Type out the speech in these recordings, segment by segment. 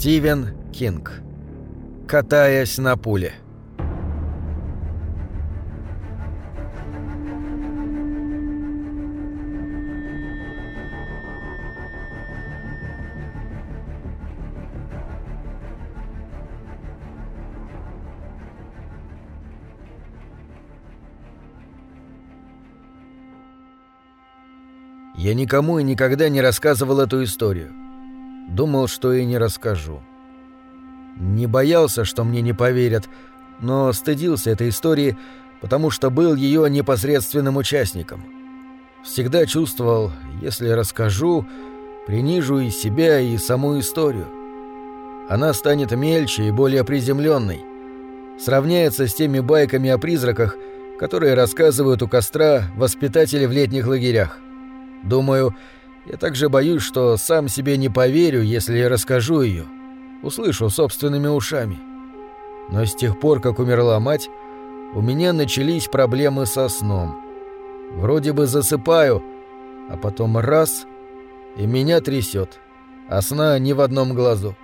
Стивен Кинг. Катаясь на пуле. Я никому и никогда не рассказывал эту историю. Думал, что и не расскажу. Не боялся, что мне не поверят, но стыдился этой истории, потому что был ее непосредственным участником. Всегда чувствовал, если расскажу, принижу и себя, и саму историю. Она станет мельче и более приземленной, сравняется с теми байками о призраках, которые рассказывают у костра воспитатели в летних лагерях. Думаю, я также боюсь, что сам себе не поверю, если расскажу ее. Услышу собственными ушами. Но с тех пор, как умерла мать, у меня начались проблемы со сном. Вроде бы засыпаю, а потом раз — и меня трясет, а сна ни в одном глазу.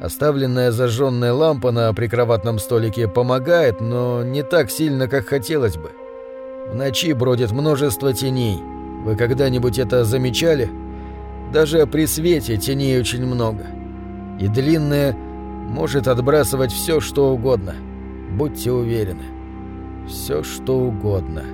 Оставленная зажженная лампа на прикроватном столике помогает, но не так сильно, как хотелось бы. В ночи бродит множество теней — вы когда-нибудь это замечали? Даже при свете теней очень много. И длинная может отбрасывать все, что угодно. Будьте уверены. Все, что угодно.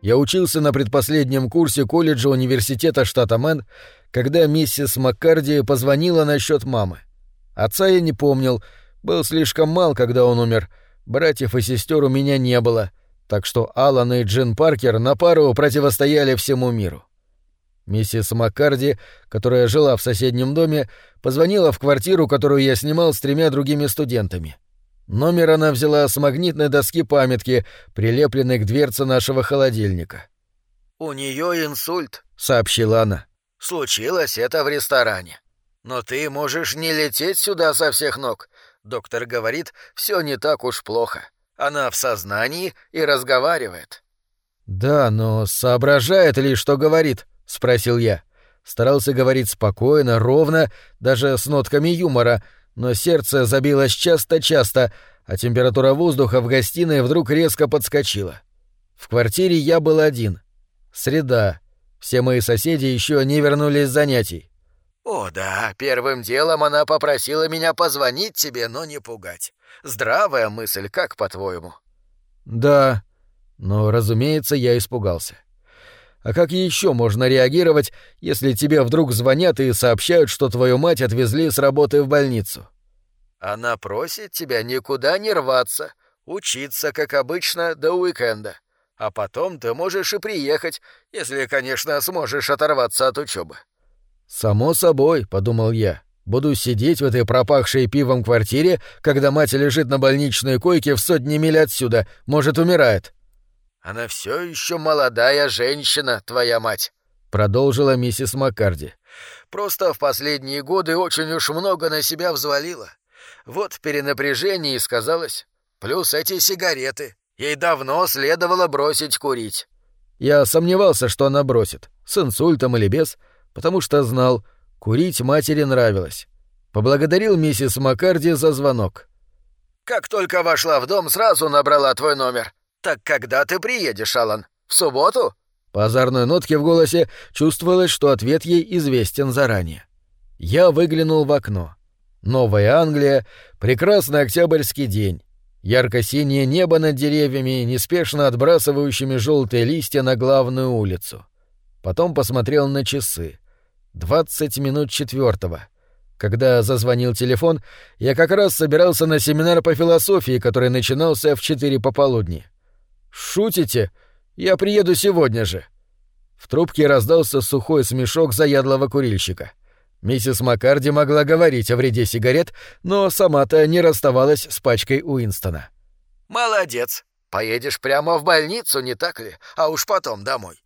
Я учился на предпоследнем курсе колледжа университета штата Мэн, когда миссис Маккарди позвонила насчет мамы. Отца я не помнил, был слишком мал, когда он умер — Братьев и сестер у меня не было, так что Алан и Джин Паркер на пару противостояли всему миру. Миссис Маккарди, которая жила в соседнем доме, позвонила в квартиру, которую я снимал с тремя другими студентами. Номер она взяла с магнитной доски памятки, прилепленной к дверце нашего холодильника. «У нее инсульт», — сообщила она. «Случилось это в ресторане. Но ты можешь не лететь сюда со всех ног. Доктор говорит, все не так уж плохо. Она в сознании и разговаривает. Да, но соображает ли, что говорит? спросил я. Старался говорить спокойно, ровно, даже с нотками юмора, но сердце забилось часто-часто, а температура воздуха в гостиной вдруг резко подскочила. В квартире я был один. Среда. Все мои соседи еще не вернулись с занятий. «О да, первым делом она попросила меня позвонить тебе, но не пугать. Здравая мысль, как по-твоему?» «Да, но, разумеется, я испугался. А как еще можно реагировать, если тебе вдруг звонят и сообщают, что твою мать отвезли с работы в больницу?» «Она просит тебя никуда не рваться, учиться, как обычно, до уикенда. А потом ты можешь и приехать, если, конечно, сможешь оторваться от учебы. «Само собой», — подумал я. «Буду сидеть в этой пропахшей пивом квартире, когда мать лежит на больничной койке в сотни миль отсюда, может, умирает». «Она все еще молодая женщина, твоя мать», — продолжила миссис Маккарди. «Просто в последние годы очень уж много на себя взвалила. Вот перенапряжение и сказалось. Плюс эти сигареты. Ей давно следовало бросить курить». Я сомневался, что она бросит, с инсультом или без, потому что знал, курить матери нравилось. Поблагодарил миссис Маккарди за звонок. «Как только вошла в дом, сразу набрала твой номер. Так когда ты приедешь, Алан? В субботу?» По озорной нотке в голосе чувствовалось, что ответ ей известен заранее. Я выглянул в окно. Новая Англия, прекрасный октябрьский день. Ярко-синее небо над деревьями, неспешно отбрасывающими желтые листья на главную улицу. Потом посмотрел на часы. Двадцать минут четвертого. Когда зазвонил телефон, я как раз собирался на семинар по философии, который начинался в четыре пополудни. «Шутите? Я приеду сегодня же». В трубке раздался сухой смешок заядлого курильщика. Миссис Маккарди могла говорить о вреде сигарет, но сама-то не расставалась с пачкой Уинстона. «Молодец. Поедешь прямо в больницу, не так ли? А уж потом домой».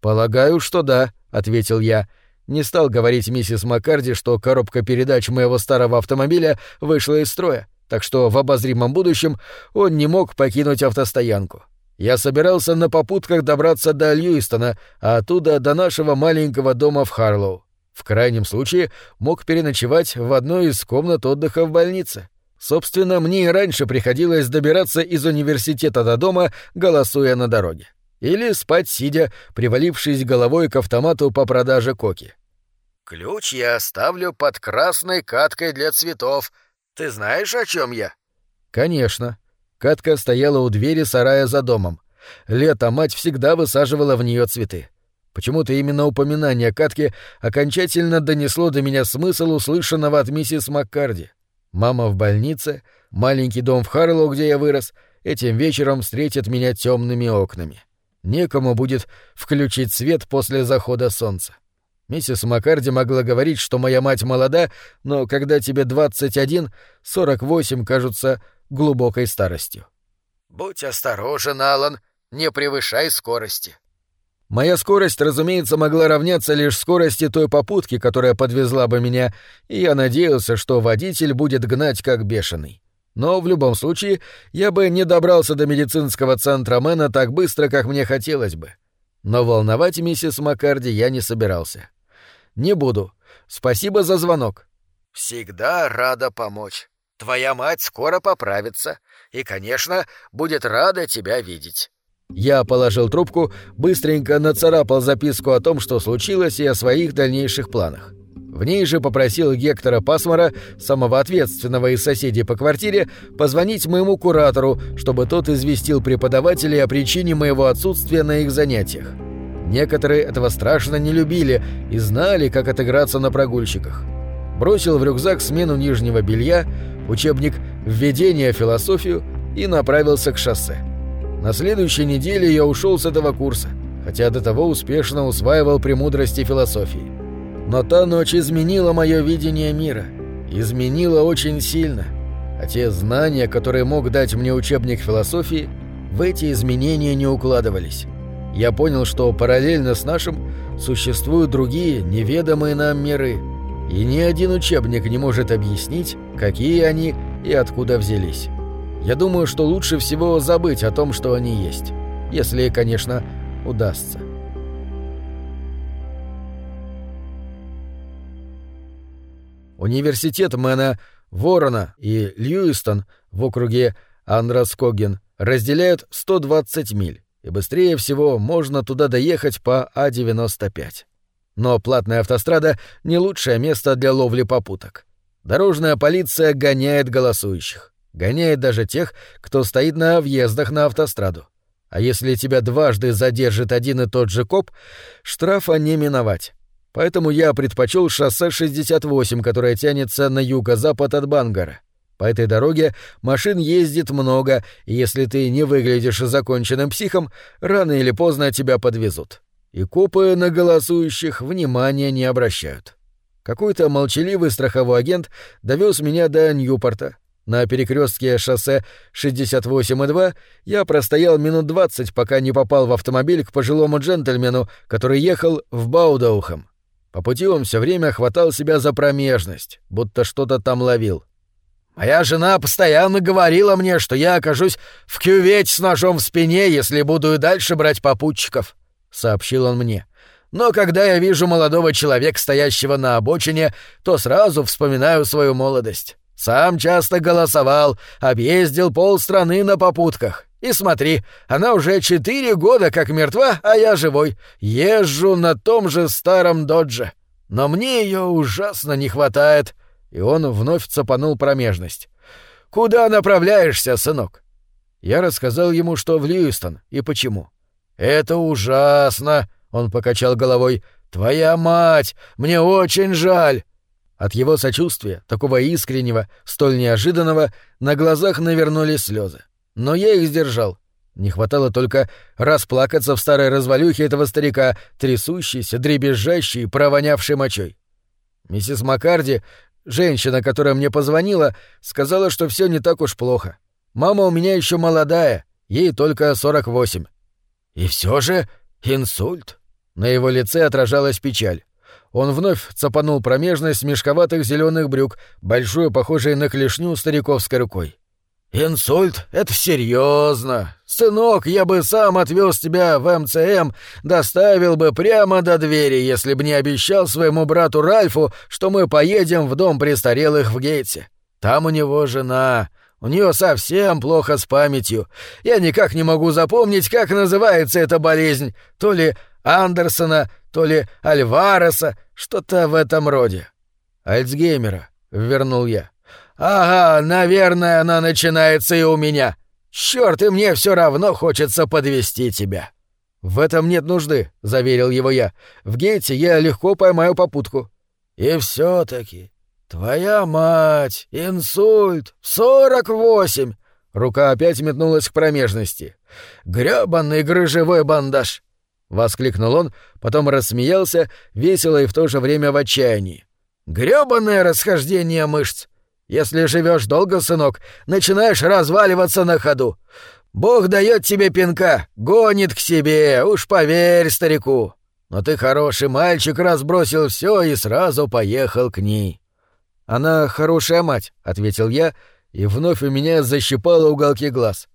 «Полагаю, что да», — ответил я, — не стал говорить миссис Маккарди, что коробка передач моего старого автомобиля вышла из строя, так что в обозримом будущем он не мог покинуть автостоянку. Я собирался на попутках добраться до Льюистона, а оттуда до нашего маленького дома в Харлоу. В крайнем случае мог переночевать в одной из комнат отдыха в больнице. Собственно, мне и раньше приходилось добираться из университета до дома, голосуя на дороге. Или спать сидя, привалившись головой к автомату по продаже коки. «Ключ я оставлю под красной каткой для цветов. Ты знаешь, о чем я?» «Конечно». Катка стояла у двери сарая за домом. Лето мать всегда высаживала в нее цветы. Почему-то именно упоминание катки окончательно донесло до меня смысл услышанного от миссис Маккарди. Мама в больнице, маленький дом в Харлоу, где я вырос, этим вечером встретит меня темными окнами. Некому будет включить свет после захода солнца. Миссис Маккарди могла говорить, что моя мать молода, но когда тебе 21, 48 кажутся глубокой старостью. «Будь осторожен, Алан, не превышай скорости». Моя скорость, разумеется, могла равняться лишь скорости той попутки, которая подвезла бы меня, и я надеялся, что водитель будет гнать как бешеный. Но в любом случае я бы не добрался до медицинского центра Мэна так быстро, как мне хотелось бы. Но волновать миссис Маккарди я не собирался. Не буду. Спасибо за звонок. Всегда рада помочь. Твоя мать скоро поправится и, конечно, будет рада тебя видеть». Я положил трубку, быстренько нацарапал записку о том, что случилось, и о своих дальнейших планах. В ней же попросил Гектора Пасмара, самого ответственного из соседей по квартире, позвонить моему куратору, чтобы тот известил преподавателей о причине моего отсутствия на их занятиях. Некоторые этого страшно не любили и знали, как отыграться на прогульщиках. Бросил в рюкзак смену нижнего белья, учебник «Введение в философию» и направился к шоссе. На следующей неделе я ушел с этого курса, хотя до того успешно усваивал премудрости философии. Но та ночь изменила мое видение мира. Изменила очень сильно. А те знания, которые мог дать мне учебник философии, в эти изменения не укладывались. Я понял, что параллельно с нашим существуют другие, неведомые нам миры – и ни один учебник не может объяснить, какие они и откуда взялись. Я думаю, что лучше всего забыть о том, что они есть. Если, конечно, удастся. Университет Мэна, Ворона и Льюистон в округе Андроскоген разделяют 120 миль, и быстрее всего можно туда доехать по А-95. Но платная автострада — не лучшее место для ловли попуток. Дорожная полиция гоняет голосующих. Гоняет даже тех, кто стоит на въездах на автостраду. А если тебя дважды задержит один и тот же коп, штрафа не миновать. Поэтому я предпочел шоссе 68, которое тянется на юго-запад от Бангара. По этой дороге машин ездит много, и если ты не выглядишь законченным психом, рано или поздно тебя подвезут и копы на голосующих внимания не обращают. Какой-то молчаливый страховой агент довез меня до Ньюпорта. На перекрестке шоссе 68,2 я простоял минут 20, пока не попал в автомобиль к пожилому джентльмену, который ехал в Баудаухам. По пути он все время хватал себя за промежность, будто что-то там ловил. «Моя жена постоянно говорила мне, что я окажусь в кювете с ножом в спине, если буду и дальше брать попутчиков», — сообщил он мне. «Но когда я вижу молодого человека, стоящего на обочине, то сразу вспоминаю свою молодость. Сам часто голосовал, объездил полстраны на попутках. И смотри, она уже четыре года как мертва, а я живой. Езжу на том же старом додже. Но мне ее ужасно не хватает». И он вновь цапанул промежность. «Куда направляешься, сынок?» Я рассказал ему, что в Льюистон и почему. «Это ужасно!» — он покачал головой. «Твоя мать! Мне очень жаль!» От его сочувствия, такого искреннего, столь неожиданного, на глазах навернулись слезы. Но я их сдержал. Не хватало только расплакаться в старой развалюхе этого старика, трясущейся, дребезжащей, провонявшей мочой. Миссис Маккарди, женщина, которая мне позвонила, сказала, что все не так уж плохо. Мама у меня еще молодая, ей только сорок восемь. И все же инсульт. На его лице отражалась печаль. Он вновь цапанул промежность мешковатых зеленых брюк, большую, похожей на клешню стариковской рукой. «Инсульт — это серьезно. Сынок, я бы сам отвез тебя в МЦМ, доставил бы прямо до двери, если бы не обещал своему брату Ральфу, что мы поедем в дом престарелых в Гейтсе. Там у него жена. У нее совсем плохо с памятью. Я никак не могу запомнить, как называется эта болезнь. То ли Андерсона, то ли Альвареса, что-то в этом роде. Альцгеймера, вернул я. Ага, наверное, она начинается и у меня. Черт, и мне все равно хочется подвести тебя. В этом нет нужды, заверил его я. В гейте я легко поймаю попутку. И все-таки твоя мать, инсульт, сорок восемь. Рука опять метнулась к промежности. Грёбаный грыжевой бандаж! воскликнул он, потом рассмеялся, весело и в то же время в отчаянии. Грёбаное расхождение мышц! Если живешь долго, сынок, начинаешь разваливаться на ходу. Бог дает тебе пинка, гонит к себе, уж поверь старику. Но ты хороший мальчик, разбросил все и сразу поехал к ней. Она хорошая мать, ответил я, и вновь у меня защипало уголки глаз.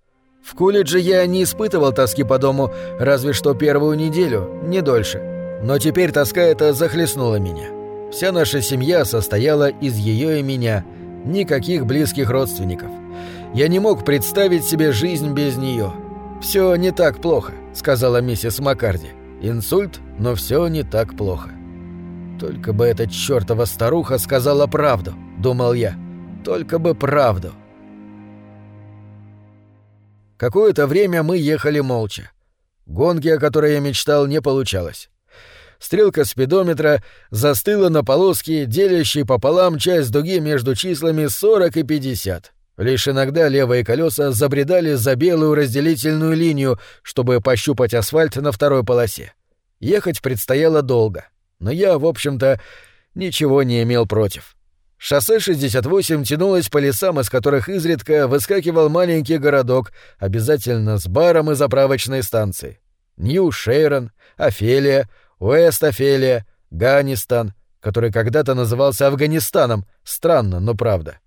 В колледже я не испытывал тоски по дому, разве что первую неделю, не дольше. Но теперь тоска эта захлестнула меня. Вся наша семья состояла из ее и меня, никаких близких родственников. Я не мог представить себе жизнь без нее. «Все не так плохо», — сказала миссис Маккарди. «Инсульт, но все не так плохо». «Только бы эта чертова старуха сказала правду», — думал я. «Только бы правду». Какое-то время мы ехали молча. Гонки, о которой я мечтал, не получалось. Стрелка спидометра застыла на полоске, делящей пополам часть дуги между числами 40 и 50. Лишь иногда левые колеса забредали за белую разделительную линию, чтобы пощупать асфальт на второй полосе. Ехать предстояло долго, но я, в общем-то, ничего не имел против. Шоссе 68 тянулось по лесам, из которых изредка выскакивал маленький городок, обязательно с баром и заправочной станцией. Нью-Шейрон, Офелия, Уэст-Офелия, Ганнистан, который когда-то назывался Афганистаном, странно, но правда.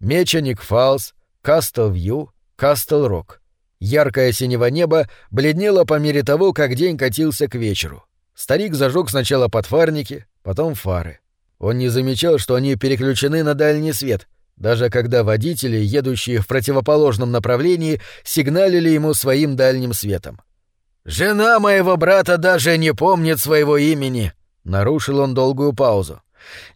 Меченик Фалс, Кастл-Вью, Кастл-Рок. Яркое синего небо бледнело по мере того, как день катился к вечеру. Старик зажег сначала подфарники, потом фары. Он не замечал, что они переключены на дальний свет, даже когда водители, едущие в противоположном направлении, сигналили ему своим дальним светом. «Жена моего брата даже не помнит своего имени», — нарушил он долгую паузу.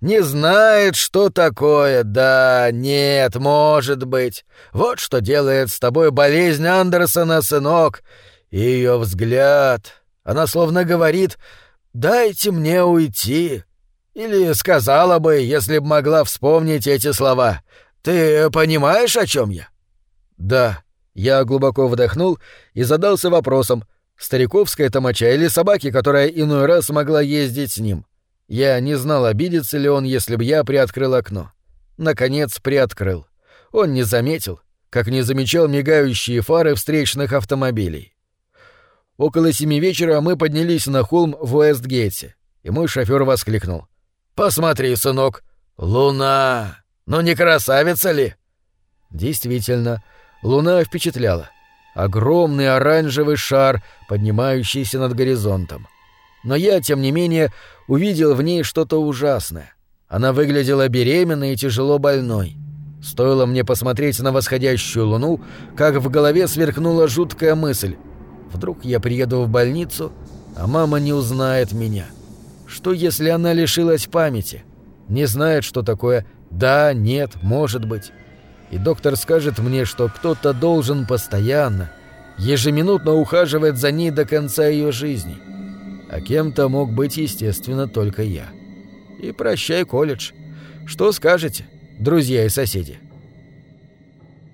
«Не знает, что такое, да, нет, может быть. Вот что делает с тобой болезнь Андерсона, сынок. Ее взгляд. Она словно говорит «Дайте мне уйти». Или сказала бы, если б могла вспомнить эти слова. Ты понимаешь, о чем я? Да. Я глубоко вдохнул и задался вопросом, стариковская это моча или собаки, которая иной раз могла ездить с ним. Я не знал, обидится ли он, если бы я приоткрыл окно. Наконец приоткрыл. Он не заметил, как не замечал мигающие фары встречных автомобилей. Около семи вечера мы поднялись на холм в Уэстгейте, и мой шофер воскликнул. «Посмотри, сынок, луна! Ну не красавица ли?» Действительно, луна впечатляла. Огромный оранжевый шар, поднимающийся над горизонтом. Но я, тем не менее, увидел в ней что-то ужасное. Она выглядела беременной и тяжело больной. Стоило мне посмотреть на восходящую луну, как в голове сверкнула жуткая мысль. Вдруг я приеду в больницу, а мама не узнает меня. — что, если она лишилась памяти? Не знает, что такое «да», «нет», «может быть». И доктор скажет мне, что кто-то должен постоянно, ежеминутно ухаживать за ней до конца ее жизни. А кем-то мог быть, естественно, только я. И прощай, колледж. Что скажете, друзья и соседи?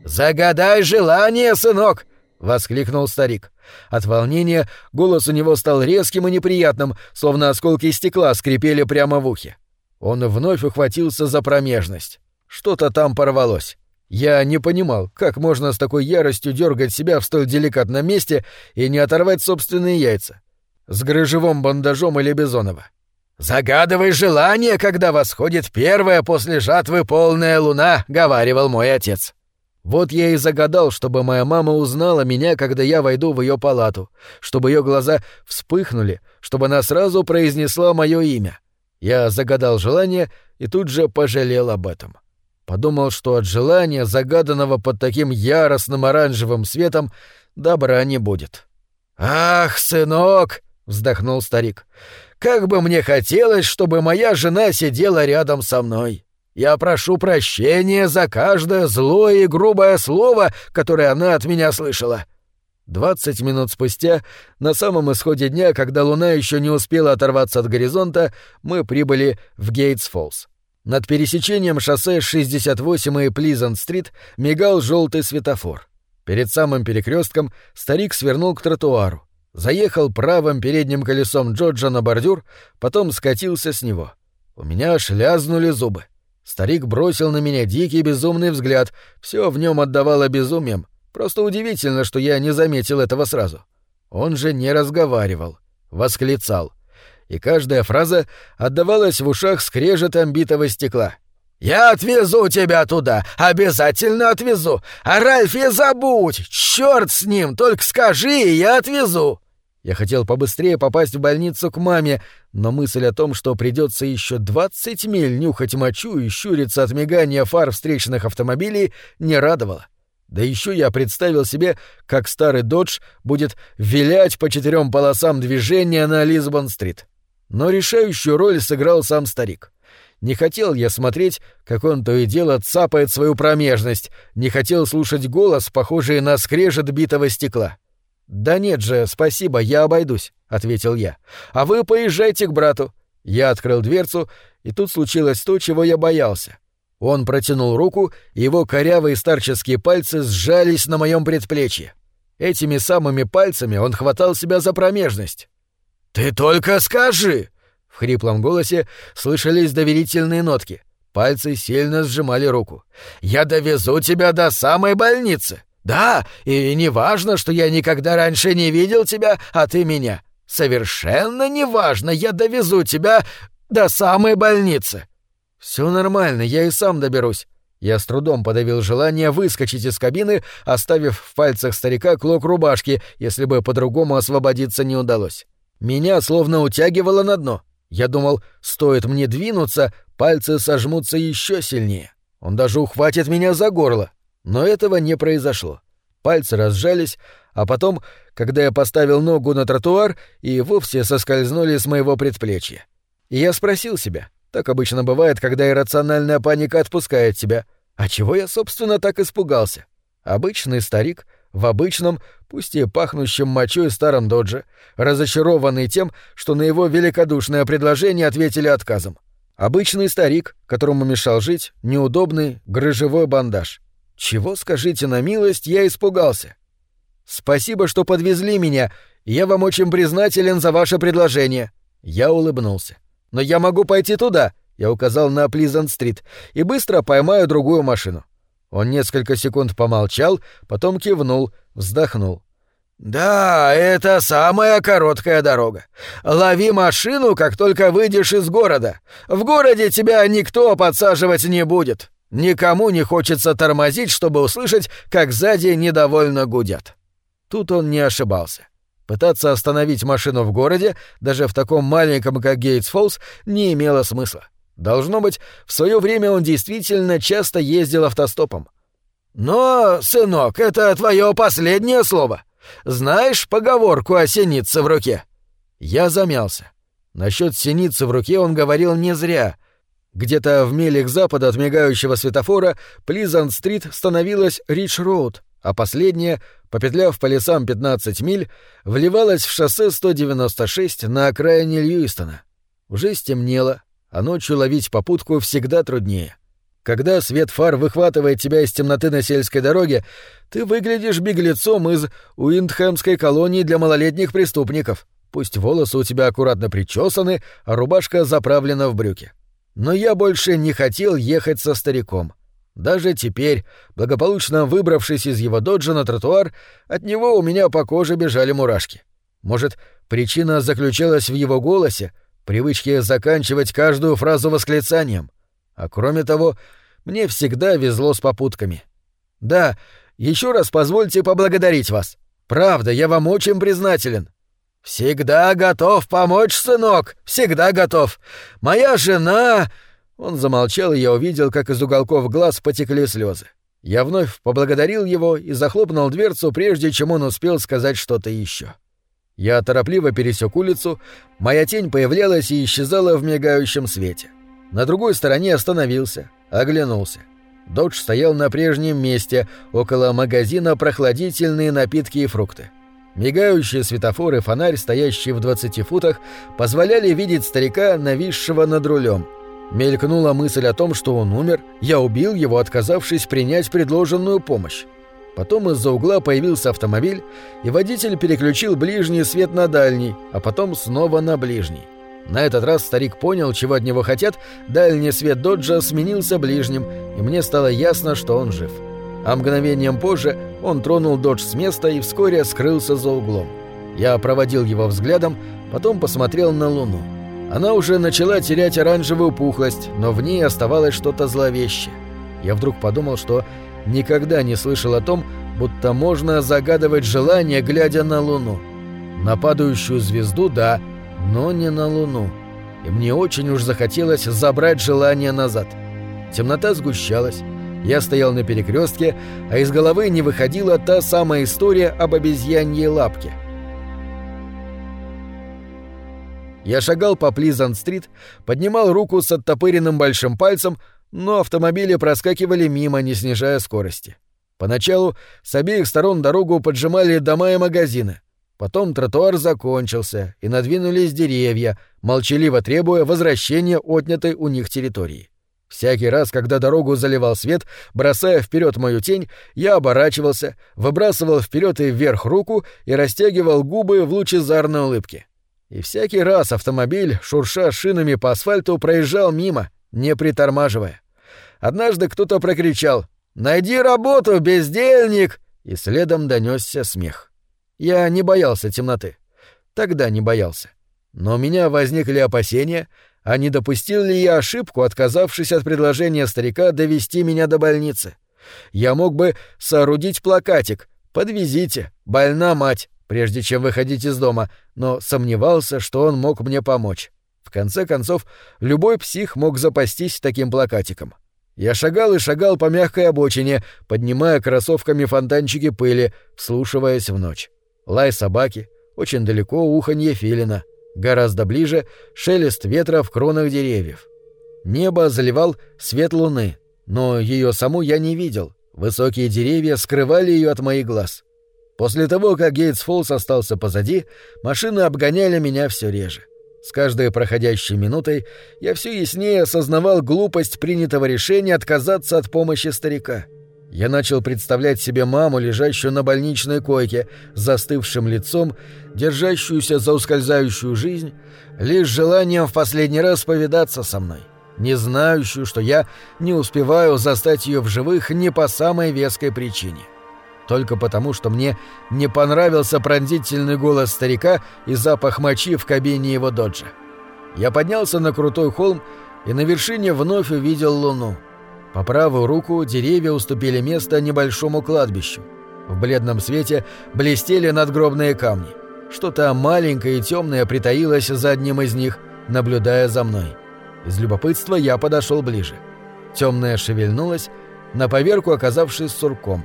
«Загадай желание, сынок!» — воскликнул старик. От волнения голос у него стал резким и неприятным, словно осколки стекла скрипели прямо в ухе. Он вновь ухватился за промежность. Что-то там порвалось. Я не понимал, как можно с такой яростью дергать себя в столь деликатном месте и не оторвать собственные яйца. С грыжевым бандажом или Бизонова. «Загадывай желание, когда восходит первая после жатвы полная луна», — говаривал мой отец. Вот я и загадал, чтобы моя мама узнала меня, когда я войду в ее палату, чтобы ее глаза вспыхнули, чтобы она сразу произнесла мое имя. Я загадал желание и тут же пожалел об этом. Подумал, что от желания, загаданного под таким яростным оранжевым светом, добра не будет. «Ах, сынок!» — вздохнул старик. «Как бы мне хотелось, чтобы моя жена сидела рядом со мной!» Я прошу прощения за каждое злое и грубое слово, которое она от меня слышала. Двадцать минут спустя, на самом исходе дня, когда луна еще не успела оторваться от горизонта, мы прибыли в Гейтс-Фоллс. Над пересечением шоссе 68 и Плизант-стрит мигал желтый светофор. Перед самым перекрестком старик свернул к тротуару, заехал правым передним колесом Джорджа на бордюр, потом скатился с него. У меня аж лязнули зубы. Старик бросил на меня дикий безумный взгляд, все в нем отдавало безумием. Просто удивительно, что я не заметил этого сразу. Он же не разговаривал, восклицал. И каждая фраза отдавалась в ушах скрежетом битого стекла. «Я отвезу тебя туда! Обязательно отвезу! А Ральфе забудь! Черт с ним! Только скажи, и я отвезу!» Я хотел побыстрее попасть в больницу к маме, но мысль о том, что придется еще двадцать миль нюхать мочу и щуриться от мигания фар встречных автомобилей, не радовала. Да еще я представил себе, как старый Додж будет вилять по четырем полосам движения на Лисбон-стрит. Но решающую роль сыграл сам старик. Не хотел я смотреть, как он то и дело цапает свою промежность, не хотел слушать голос, похожий на скрежет битого стекла. «Да нет же, спасибо, я обойдусь», — ответил я. «А вы поезжайте к брату». Я открыл дверцу, и тут случилось то, чего я боялся. Он протянул руку, и его корявые старческие пальцы сжались на моем предплечье. Этими самыми пальцами он хватал себя за промежность. «Ты только скажи!» В хриплом голосе слышались доверительные нотки. Пальцы сильно сжимали руку. «Я довезу тебя до самой больницы!» Да, и не важно, что я никогда раньше не видел тебя, а ты меня. Совершенно не важно, я довезу тебя до самой больницы. Все нормально, я и сам доберусь. Я с трудом подавил желание выскочить из кабины, оставив в пальцах старика клок рубашки, если бы по-другому освободиться не удалось. Меня словно утягивало на дно. Я думал, стоит мне двинуться, пальцы сожмутся еще сильнее. Он даже ухватит меня за горло. Но этого не произошло. Пальцы разжались, а потом, когда я поставил ногу на тротуар, и вовсе соскользнули с моего предплечья. И я спросил себя, так обычно бывает, когда иррациональная паника отпускает тебя, а чего я, собственно, так испугался? Обычный старик в обычном, пусть и пахнущем мочой старом додже, разочарованный тем, что на его великодушное предложение ответили отказом. Обычный старик, которому мешал жить неудобный грыжевой бандаж — чего, скажите на милость, я испугался? Спасибо, что подвезли меня. Я вам очень признателен за ваше предложение. Я улыбнулся. Но я могу пойти туда, я указал на Плизант-стрит, и быстро поймаю другую машину. Он несколько секунд помолчал, потом кивнул, вздохнул. «Да, это самая короткая дорога. Лови машину, как только выйдешь из города. В городе тебя никто подсаживать не будет. Никому не хочется тормозить, чтобы услышать, как сзади недовольно гудят. Тут он не ошибался. Пытаться остановить машину в городе, даже в таком маленьком, как Гейтс-Фоллс, не имело смысла. Должно быть, в свое время он действительно часто ездил автостопом. «Но, сынок, это твое последнее слово. Знаешь поговорку о синице в руке?» Я замялся. Насчет синицы в руке он говорил не зря — где-то в миле к западу от мигающего светофора Плизант-стрит становилась Рич-роуд, а последняя, попетляв по лесам 15 миль, вливалась в шоссе 196 на окраине Льюистона. Уже стемнело, а ночью ловить попутку всегда труднее. Когда свет фар выхватывает тебя из темноты на сельской дороге, ты выглядишь беглецом из Уиндхэмской колонии для малолетних преступников. Пусть волосы у тебя аккуратно причесаны, а рубашка заправлена в брюки. Но я больше не хотел ехать со стариком. Даже теперь, благополучно выбравшись из его доджа на тротуар, от него у меня по коже бежали мурашки. Может, причина заключалась в его голосе, привычке заканчивать каждую фразу восклицанием. А кроме того, мне всегда везло с попутками. Да, еще раз позвольте поблагодарить вас. Правда, я вам очень признателен. Всегда готов помочь, сынок, всегда готов. Моя жена... Он замолчал, и я увидел, как из уголков глаз потекли слезы. Я вновь поблагодарил его и захлопнул дверцу, прежде чем он успел сказать что-то еще. Я торопливо пересек улицу, моя тень появлялась и исчезала в мигающем свете. На другой стороне остановился, оглянулся. Додж стоял на прежнем месте, около магазина «Прохладительные напитки и фрукты». Мигающие светофоры и фонарь, стоящий в 20 футах, позволяли видеть старика, нависшего над рулем. Мелькнула мысль о том, что он умер, я убил его, отказавшись принять предложенную помощь. Потом из-за угла появился автомобиль, и водитель переключил ближний свет на дальний, а потом снова на ближний. На этот раз старик понял, чего от него хотят, дальний свет Доджа сменился ближним, и мне стало ясно, что он жив. А мгновением позже он тронул Додж с места и вскоре скрылся за углом. Я проводил его взглядом, потом посмотрел на Луну. Она уже начала терять оранжевую пухлость, но в ней оставалось что-то зловещее. Я вдруг подумал, что никогда не слышал о том, будто можно загадывать желание, глядя на Луну. На падающую звезду — да, но не на Луну. И мне очень уж захотелось забрать желание назад. Темнота сгущалась. Я стоял на перекрестке, а из головы не выходила та самая история об обезьяньей лапке. Я шагал по Плизант-стрит, поднимал руку с оттопыренным большим пальцем, но автомобили проскакивали мимо, не снижая скорости. Поначалу с обеих сторон дорогу поджимали дома и магазины. Потом тротуар закончился, и надвинулись деревья, молчаливо требуя возвращения отнятой у них территории. Всякий раз, когда дорогу заливал свет, бросая вперед мою тень, я оборачивался, выбрасывал вперед и вверх руку и растягивал губы в лучезарной улыбке. И всякий раз автомобиль, шурша шинами по асфальту, проезжал мимо, не притормаживая. Однажды кто-то прокричал «Найди работу, бездельник!» и следом донесся смех. Я не боялся темноты. Тогда не боялся. Но у меня возникли опасения, а не допустил ли я ошибку, отказавшись от предложения старика довести меня до больницы. Я мог бы соорудить плакатик «Подвезите, больна мать», прежде чем выходить из дома, но сомневался, что он мог мне помочь. В конце концов, любой псих мог запастись таким плакатиком. Я шагал и шагал по мягкой обочине, поднимая кроссовками фонтанчики пыли, вслушиваясь в ночь лай собаки, очень далеко уханье филина, гораздо ближе шелест ветра в кронах деревьев. Небо заливал свет луны, но ее саму я не видел. Высокие деревья скрывали ее от моих глаз. После того, как Гейтс Фоллс остался позади, машины обгоняли меня все реже. С каждой проходящей минутой я все яснее осознавал глупость принятого решения отказаться от помощи старика — я начал представлять себе маму, лежащую на больничной койке, с застывшим лицом, держащуюся за ускользающую жизнь, лишь желанием в последний раз повидаться со мной, не знающую, что я не успеваю застать ее в живых не по самой веской причине. Только потому, что мне не понравился пронзительный голос старика и запах мочи в кабине его доджа. Я поднялся на крутой холм и на вершине вновь увидел луну — по правую руку деревья уступили место небольшому кладбищу. В бледном свете блестели надгробные камни. Что-то маленькое и темное притаилось за одним из них, наблюдая за мной. Из любопытства я подошел ближе. Темное шевельнулось, на поверку оказавшись сурком.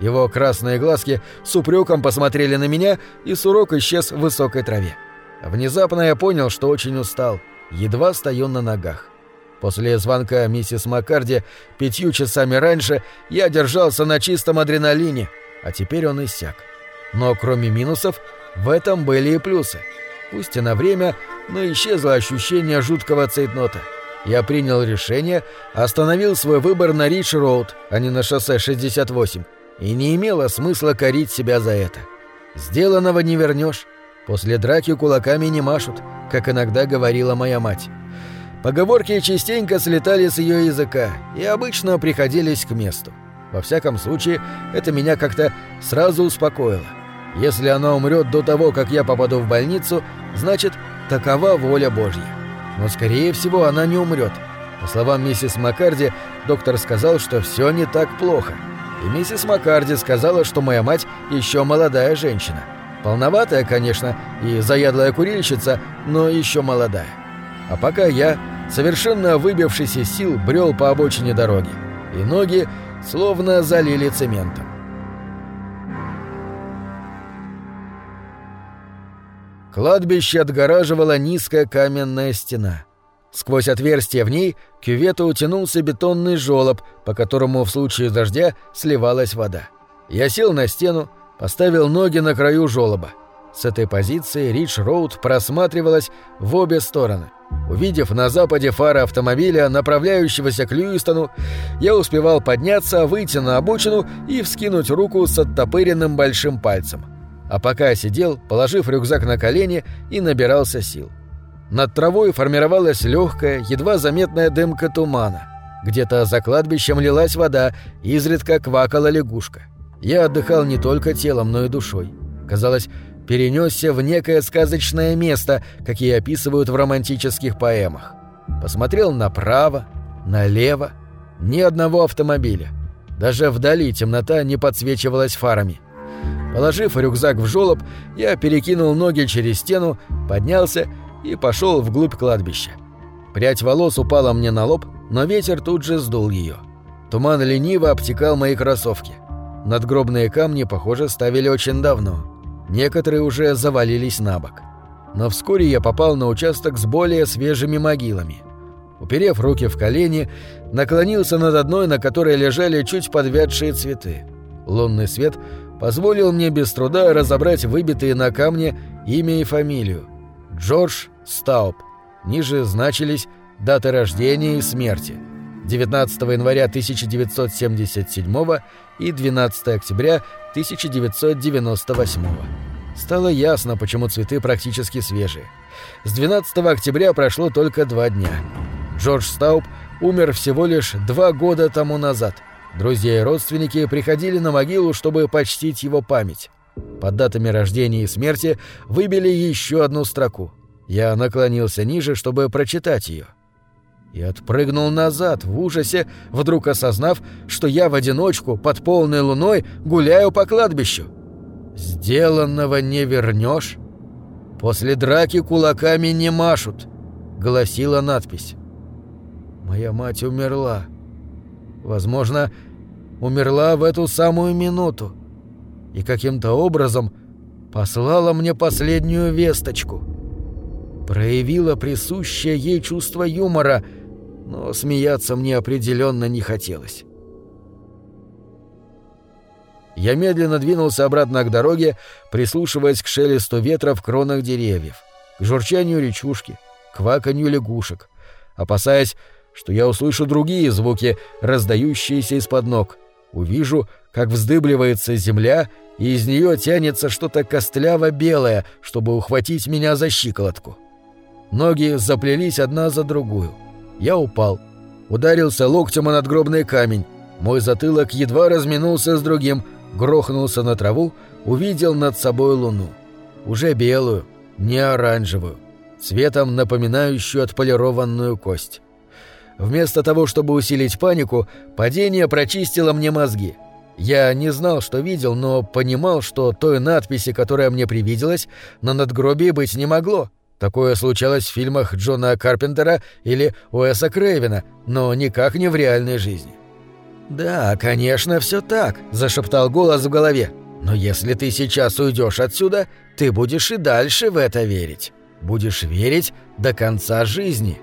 Его красные глазки с упреком посмотрели на меня, и сурок исчез в высокой траве. Внезапно я понял, что очень устал, едва стою на ногах. После звонка миссис Маккарди пятью часами раньше я держался на чистом адреналине, а теперь он иссяк. Но кроме минусов, в этом были и плюсы. Пусть и на время, но исчезло ощущение жуткого цейтнота. Я принял решение, остановил свой выбор на Рич-Роуд, а не на шоссе 68, и не имело смысла корить себя за это. Сделанного не вернешь. После драки кулаками не машут, как иногда говорила моя мать. Поговорки частенько слетали с ее языка и обычно приходились к месту. Во всяком случае, это меня как-то сразу успокоило. Если она умрет до того, как я попаду в больницу, значит, такова воля Божья. Но, скорее всего, она не умрет. По словам миссис Маккарди, доктор сказал, что все не так плохо. И миссис Маккарди сказала, что моя мать еще молодая женщина. Полноватая, конечно, и заядлая курильщица, но еще молодая. А пока я, совершенно выбившись из сил, брел по обочине дороги, и ноги словно залили цементом. Кладбище отгораживала низкая каменная стена. Сквозь отверстие в ней к кювету утянулся бетонный желоб, по которому в случае дождя сливалась вода. Я сел на стену, поставил ноги на краю желоба. С этой позиции Ридж-Роуд просматривалась в обе стороны. Увидев на западе фары автомобиля, направляющегося к Льюистону, я успевал подняться, выйти на обочину и вскинуть руку с оттопыренным большим пальцем. А пока сидел, положив рюкзак на колени и набирался сил. Над травой формировалась легкая, едва заметная дымка тумана. Где-то за кладбищем лилась вода, изредка квакала лягушка. Я отдыхал не только телом, но и душой. Казалось, перенесся в некое сказочное место, какие описывают в романтических поэмах. Посмотрел направо, налево, ни одного автомобиля. Даже вдали темнота не подсвечивалась фарами. Положив рюкзак в жёлоб, я перекинул ноги через стену, поднялся и пошел вглубь кладбища. Прядь волос упала мне на лоб, но ветер тут же сдул ее. Туман лениво обтекал мои кроссовки. Надгробные камни, похоже, ставили очень давно. Некоторые уже завалились на бок. Но вскоре я попал на участок с более свежими могилами. Уперев руки в колени, наклонился над одной, на которой лежали чуть подвядшие цветы. Лунный свет позволил мне без труда разобрать выбитые на камне имя и фамилию. Джордж Стауп. Ниже значились даты рождения и смерти. 19 января 1977 и 12 октября 1998 Стало ясно, почему цветы практически свежие. С 12 октября прошло только два дня. Джордж Стауп умер всего лишь два года тому назад. Друзья и родственники приходили на могилу, чтобы почтить его память. Под датами рождения и смерти выбили еще одну строку. Я наклонился ниже, чтобы прочитать ее. И отпрыгнул назад, в ужасе, вдруг осознав, что я в одиночку под полной луной гуляю по кладбищу. «Сделанного не вернешь. После драки кулаками не машут», — гласила надпись. «Моя мать умерла. Возможно, умерла в эту самую минуту и каким-то образом послала мне последнюю весточку. Проявила присущее ей чувство юмора, но смеяться мне определенно не хотелось. Я медленно двинулся обратно к дороге, прислушиваясь к шелесту ветра в кронах деревьев, к журчанию речушки, к кваканью лягушек, опасаясь, что я услышу другие звуки, раздающиеся из-под ног. Увижу, как вздыбливается земля и из нее тянется что-то костляво-белое, чтобы ухватить меня за щиколотку. Ноги заплелись одна за другую. Я упал. Ударился локтем о надгробный камень. Мой затылок едва разминулся с другим, грохнулся на траву, увидел над собой луну. Уже белую, не оранжевую, цветом напоминающую отполированную кость. Вместо того, чтобы усилить панику, падение прочистило мне мозги — я не знал, что видел, но понимал, что той надписи, которая мне привиделась, на надгробии быть не могло. Такое случалось в фильмах Джона Карпентера или Уэса Крейвена, но никак не в реальной жизни. «Да, конечно, все так», — зашептал голос в голове. «Но если ты сейчас уйдешь отсюда, ты будешь и дальше в это верить. Будешь верить до конца жизни».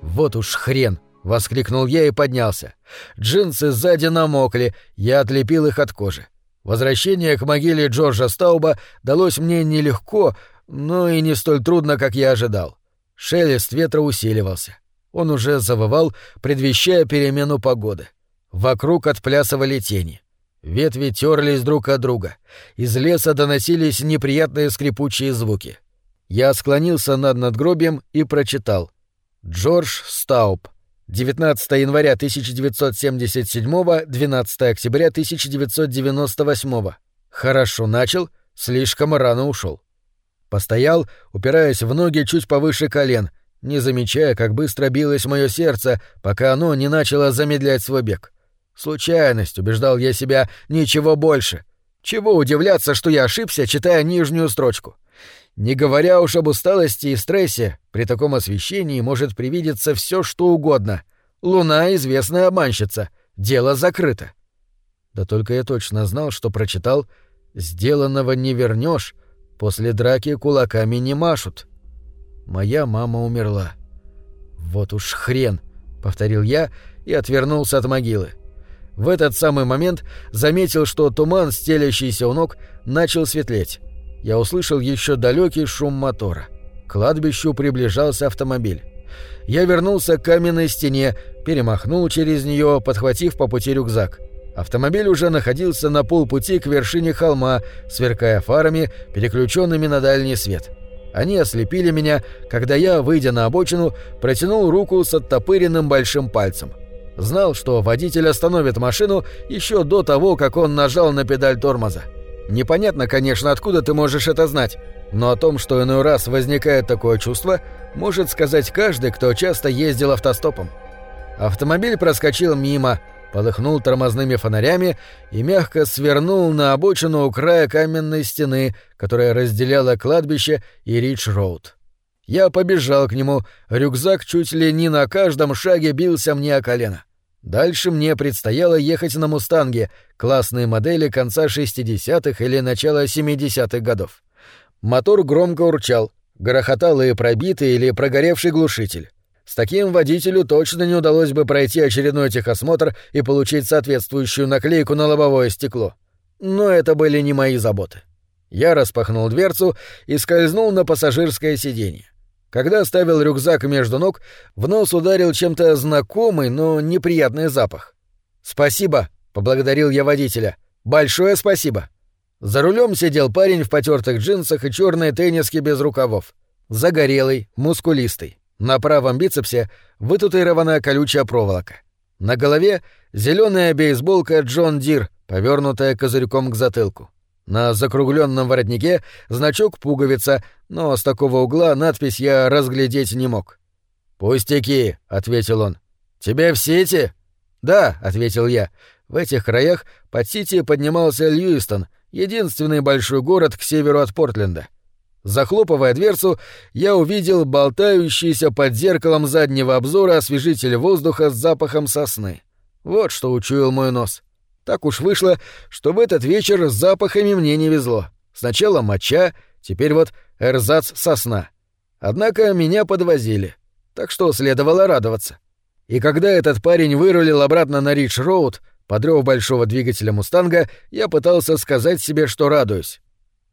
Вот уж хрен, — воскликнул я и поднялся. Джинсы сзади намокли, я отлепил их от кожи. Возвращение к могиле Джорджа Стауба далось мне нелегко, но и не столь трудно, как я ожидал. Шелест ветра усиливался. Он уже завывал, предвещая перемену погоды. Вокруг отплясывали тени. Ветви терлись друг от друга. Из леса доносились неприятные скрипучие звуки. Я склонился над надгробием и прочитал. «Джордж Стауб, 19 января 1977, 12 октября 1998. Хорошо начал, слишком рано ушел. Постоял, упираясь в ноги чуть повыше колен, не замечая, как быстро билось мое сердце, пока оно не начало замедлять свой бег. Случайность, убеждал я себя, ничего больше. Чего удивляться, что я ошибся, читая нижнюю строчку. Не говоря уж об усталости и стрессе, при таком освещении может привидеться все, что угодно. Луна — известная обманщица. Дело закрыто. Да только я точно знал, что прочитал «Сделанного не вернешь, после драки кулаками не машут». Моя мама умерла. «Вот уж хрен», — повторил я и отвернулся от могилы. В этот самый момент заметил, что туман, стелящийся у ног, начал светлеть. Я услышал еще далекий шум мотора. К кладбищу приближался автомобиль. Я вернулся к каменной стене, перемахнул через нее, подхватив по пути рюкзак. Автомобиль уже находился на полпути к вершине холма, сверкая фарами, переключенными на дальний свет. Они ослепили меня, когда я, выйдя на обочину, протянул руку с оттопыренным большим пальцем. Знал, что водитель остановит машину еще до того, как он нажал на педаль тормоза. Непонятно, конечно, откуда ты можешь это знать, но о том, что иной раз возникает такое чувство, может сказать каждый, кто часто ездил автостопом. Автомобиль проскочил мимо, полыхнул тормозными фонарями и мягко свернул на обочину у края каменной стены, которая разделяла кладбище и Ридж-Роуд. Я побежал к нему, рюкзак чуть ли не на каждом шаге бился мне о колено. Дальше мне предстояло ехать на «Мустанге», классные модели конца 60-х или начала 70-х годов. Мотор громко урчал, грохотал и пробитый или прогоревший глушитель. С таким водителю точно не удалось бы пройти очередной техосмотр и получить соответствующую наклейку на лобовое стекло. Но это были не мои заботы. Я распахнул дверцу и скользнул на пассажирское сиденье. Когда ставил рюкзак между ног, в нос ударил чем-то знакомый, но неприятный запах. «Спасибо», — поблагодарил я водителя. «Большое спасибо». За рулем сидел парень в потертых джинсах и черной тенниске без рукавов. Загорелый, мускулистый. На правом бицепсе вытатуированная колючая проволока. На голове зеленая бейсболка John Deere, повернутая козырьком к затылку. На закругленном воротнике значок пуговица, но с такого угла надпись я разглядеть не мог. «Пустяки», — ответил он. «Тебе в Сити?» «Да», — ответил я. В этих краях под Сити поднимался Льюистон, единственный большой город к северу от Портленда. Захлопывая дверцу, я увидел болтающийся под зеркалом заднего обзора освежитель воздуха с запахом сосны. Вот что учуял мой нос. Так уж вышло, что в этот вечер с запахами мне не везло. Сначала моча, теперь вот эрзац сосна. Однако меня подвозили, так что следовало радоваться. И когда этот парень вырулил обратно на Ридж-Роуд, подрёв большого двигателя «Мустанга», я пытался сказать себе, что радуюсь.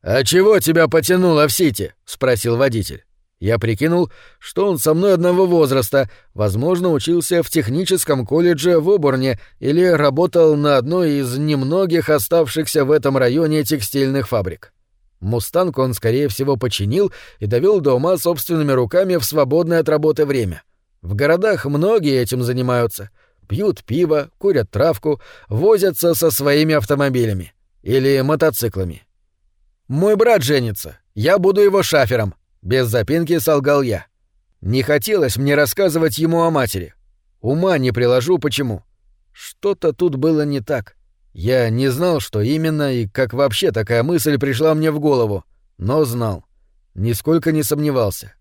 «А чего тебя потянуло в Сити?» — спросил водитель. Я прикинул, что он со мной одного возраста, возможно, учился в техническом колледже в Оборне или работал на одной из немногих оставшихся в этом районе текстильных фабрик. «Мустанг» он, скорее всего, починил и довел до ума собственными руками в свободное от работы время. В городах многие этим занимаются. Пьют пиво, курят травку, возятся со своими автомобилями. Или мотоциклами. «Мой брат женится. Я буду его шафером», без запинки солгал я. Не хотелось мне рассказывать ему о матери. Ума не приложу, почему. Что-то тут было не так. Я не знал, что именно и как вообще такая мысль пришла мне в голову, но знал. Нисколько не сомневался.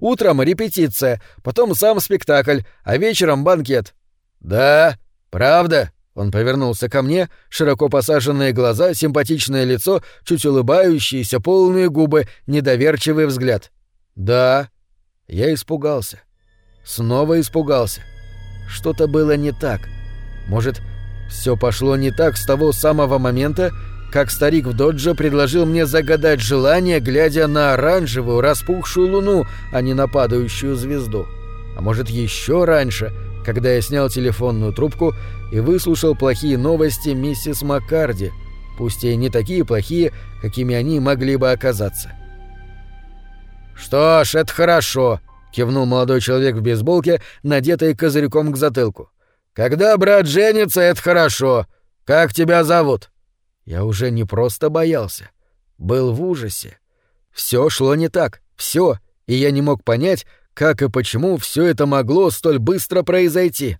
Утром репетиция, потом сам спектакль, а вечером банкет. Да, правда, он повернулся ко мне, широко посаженные глаза, симпатичное лицо, чуть улыбающиеся, полные губы, недоверчивый взгляд. «Да». Я испугался. Снова испугался. Что-то было не так. Может, все пошло не так с того самого момента, как старик в додже предложил мне загадать желание, глядя на оранжевую распухшую луну, а не на падающую звезду. А может, еще раньше, когда я снял телефонную трубку и выслушал плохие новости миссис Маккарди, пусть и не такие плохие, какими они могли бы оказаться. «Что ж, это хорошо», — кивнул молодой человек в бейсболке, надетый козырьком к затылку. «Когда брат женится, это хорошо. Как тебя зовут?» Я уже не просто боялся. Был в ужасе. Все шло не так. Все. И я не мог понять, как и почему все это могло столь быстро произойти?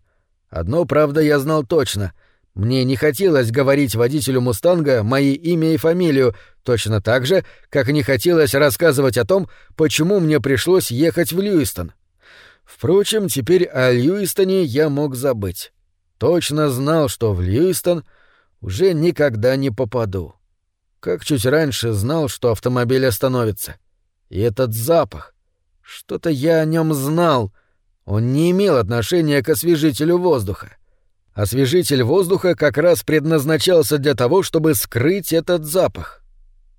Одно, правда, я знал точно. Мне не хотелось говорить водителю «Мустанга» мои имя и фамилию, точно так же, как не хотелось рассказывать о том, почему мне пришлось ехать в Льюистон. Впрочем, теперь о Льюистоне я мог забыть. Точно знал, что в Льюистон уже никогда не попаду. Как чуть раньше знал, что автомобиль остановится. И этот запах. Что-то я о нем знал. Он не имел отношения к освежителю воздуха. Освежитель воздуха как раз предназначался для того, чтобы скрыть этот запах.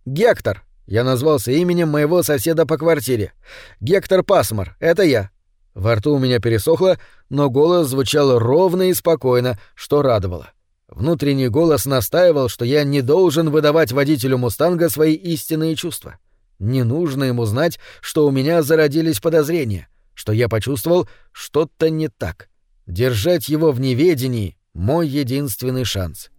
«Гектор!» — я назвался именем моего соседа по квартире. «Гектор Пасмар, это я». Во рту у меня пересохло, но голос звучал ровно и спокойно, что радовало. Внутренний голос настаивал, что я не должен выдавать водителю «Мустанга» свои истинные чувства. Не нужно ему знать, что у меня зародились подозрения, что я почувствовал что-то не так. Держать его в неведении — мой единственный шанс.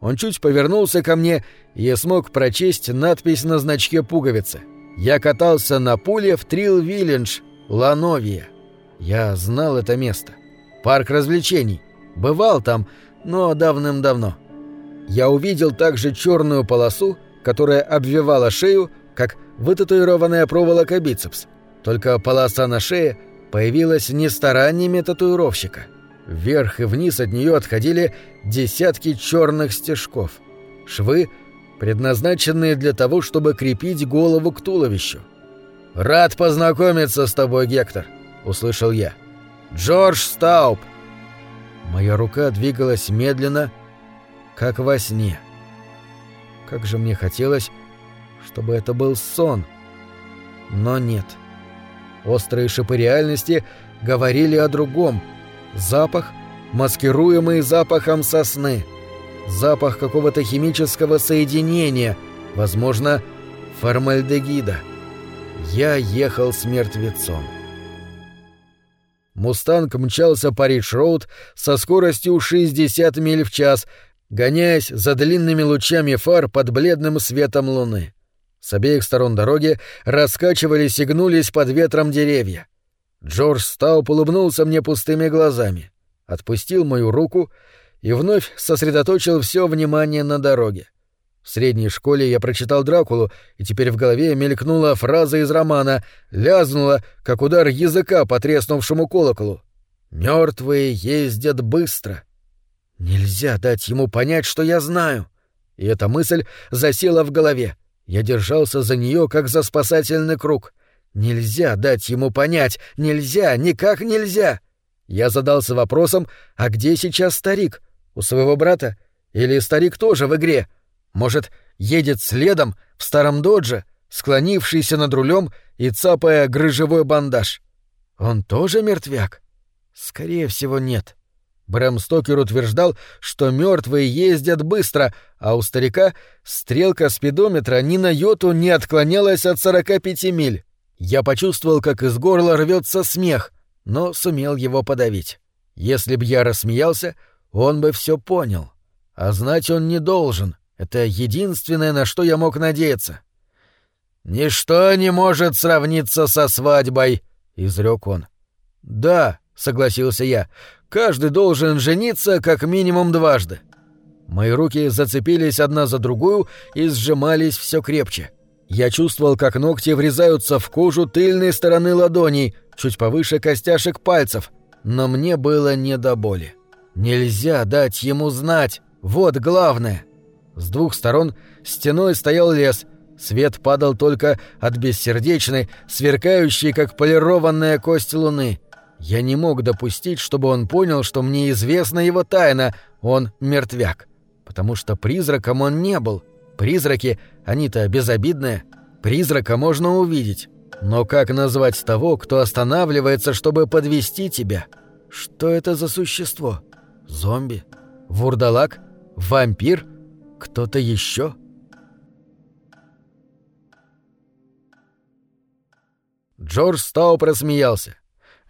Он чуть повернулся ко мне, и смог прочесть надпись на значке пуговицы. Я катался на пуле в Трилл-Виллендж, Лановия. Я знал это место. Парк развлечений. Бывал там, но давным-давно. Я увидел также черную полосу, которая обвивала шею, как вытатуированная проволока бицепс. Только полоса на шее появилась не стараниями татуировщика. Вверх и вниз от нее отходили десятки черных стежков. Швы, предназначенные для того, чтобы крепить голову к туловищу. «Рад познакомиться с тобой, Гектор», — услышал я. «Джордж Стауп». Моя рука двигалась медленно, как во сне. Как же мне хотелось, чтобы это был сон. Но нет. Острые шипы реальности говорили о другом. Запах, маскируемый запахом сосны. Запах какого-то химического соединения, возможно, формальдегида. Я ехал с мертвецом. «Мустанг» мчался по Ридж-Роуд со скоростью 60 миль в час, гоняясь за длинными лучами фар под бледным светом луны. С обеих сторон дороги раскачивались и гнулись под ветром деревья. Джордж Стауп улыбнулся мне пустыми глазами, отпустил мою руку и вновь сосредоточил все внимание на дороге. В средней школе я прочитал Дракулу, и теперь в голове мелькнула фраза из романа, лязнула, как удар языка по треснувшему колоколу. «Мертвые ездят быстро». Нельзя дать ему понять, что я знаю. И эта мысль засела в голове. Я держался за нее, как за спасательный круг. Нельзя дать ему понять, нельзя, никак нельзя. Я задался вопросом, а где сейчас старик? У своего брата? Или старик тоже в игре? Может, едет следом в старом додже, склонившийся над рулем и цапая грыжевой бандаж? Он тоже мертвяк? Скорее всего, нет. — Брэм Стокер утверждал, что мертвые ездят быстро, а у старика стрелка спидометра ни на йоту не отклонялась от 45 миль. Я почувствовал, как из горла рвется смех, но сумел его подавить. Если б я рассмеялся, он бы все понял. А знать он не должен. Это единственное, на что я мог надеяться. «Ничто не может сравниться со свадьбой», — изрек он. «Да», — согласился я, Каждый должен жениться как минимум дважды. Мои руки зацепились одна за другую и сжимались все крепче. Я чувствовал, как ногти врезаются в кожу тыльной стороны ладоней, чуть повыше костяшек пальцев, но мне было не до боли. Нельзя дать ему знать, вот главное. С двух сторон стеной стоял лес, свет падал только от бессердечной, сверкающей, как полированная кость луны — я не мог допустить, чтобы он понял, что мне известна его тайна, он мертвяк. Потому что призраком он не был. Призраки, они-то безобидные. Призрака можно увидеть. Но как назвать того, кто останавливается, чтобы подвести тебя? Что это за существо? Зомби? Вурдалак? Вампир? Кто-то еще? Джордж Стау просмеялся.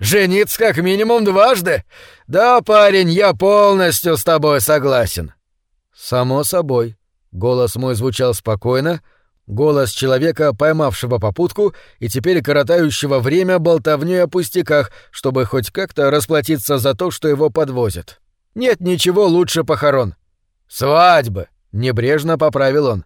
Жениться как минимум дважды? Да, парень, я полностью с тобой согласен. Само собой. Голос мой звучал спокойно, Голос человека, поймавшего попутку и теперь коротающего время болтовнёй о пустяках, чтобы хоть как-то расплатиться за то, что его подвозят. Нет ничего лучше похорон. «Свадьбы!» — небрежно поправил он.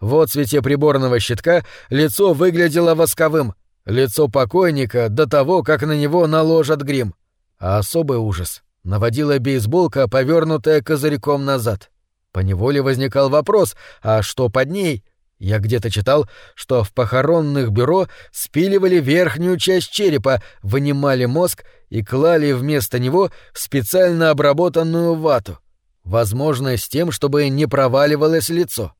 В отсвете приборного щитка лицо выглядело восковым. Лицо покойника до того, как на него наложат грим. А особый ужас наводила бейсболка, повернутая козырьком назад. Поневоле возникал вопрос, а что под ней? Я где-то читал, что в похоронных бюро спиливали верхнюю часть черепа, вынимали мозг и клали вместо него специально обработанную вату. Возможно, с тем, чтобы не проваливалось лицо.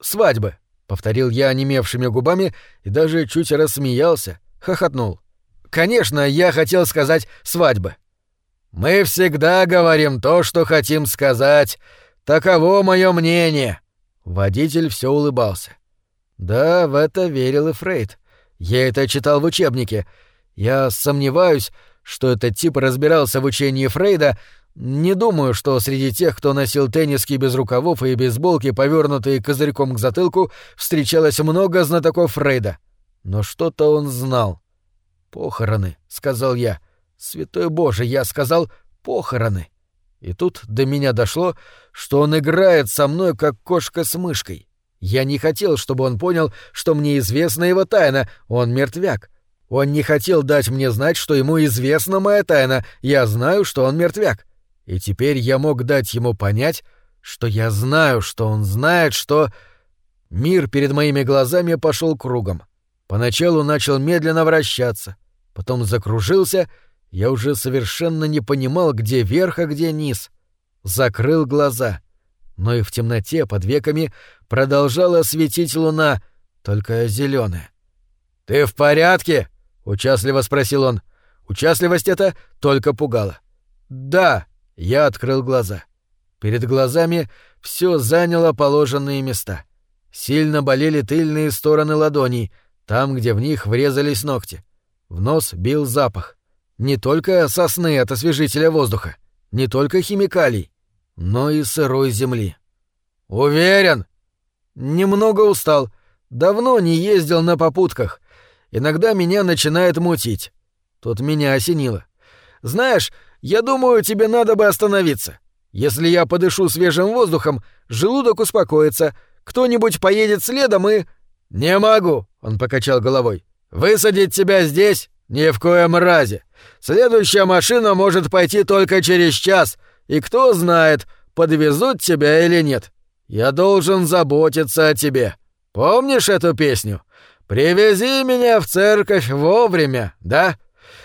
«Свадьбы», — повторил я онемевшими губами и даже чуть рассмеялся, хохотнул. «Конечно, я хотел сказать «свадьбы». «Мы всегда говорим то, что хотим сказать. Таково мое мнение». Водитель все улыбался. Да, в это верил и Фрейд. Я это читал в учебнике. Я сомневаюсь, что этот тип разбирался в учении Фрейда. Не думаю, что среди тех, кто носил тенниски без рукавов и бейсболки, повернутые козырьком к затылку, встречалось много знатоков Фрейда. Но что-то он знал. «Похороны», — сказал я. — Святой Боже, я сказал «похороны». И тут до меня дошло, что он играет со мной, как кошка с мышкой. Я не хотел, чтобы он понял, что мне известна его тайна, он мертвяк. Он не хотел дать мне знать, что ему известна моя тайна, я знаю, что он мертвяк. И теперь я мог дать ему понять, что я знаю, что он знает, что... Мир перед моими глазами пошел кругом. Поначалу начал медленно вращаться, потом закружился — я уже совершенно не понимал, где верх, а где низ. Закрыл глаза. Но и в темноте под веками продолжала светить луна, только зеленая. «Ты в порядке?» — участливо спросил он. Участливость эта только пугала. «Да», — я открыл глаза. Перед глазами все заняло положенные места. Сильно болели тыльные стороны ладоней, там, где в них врезались ногти. В нос бил запах. Не только сосны от освежителя воздуха, не только химикалий, но и сырой земли. Уверен? Немного устал. Давно не ездил на попутках. Иногда меня начинает мутить. Тут меня осенило. Знаешь, я думаю, тебе надо бы остановиться. Если я подышу свежим воздухом, желудок успокоится. Кто-нибудь поедет следом и... Не могу, он покачал головой. Высадить тебя здесь ни в коем разе. Следующая машина может пойти только через час, и кто знает, подвезут тебя или нет. Я должен заботиться о тебе. Помнишь эту песню? Привези меня в церковь вовремя, да?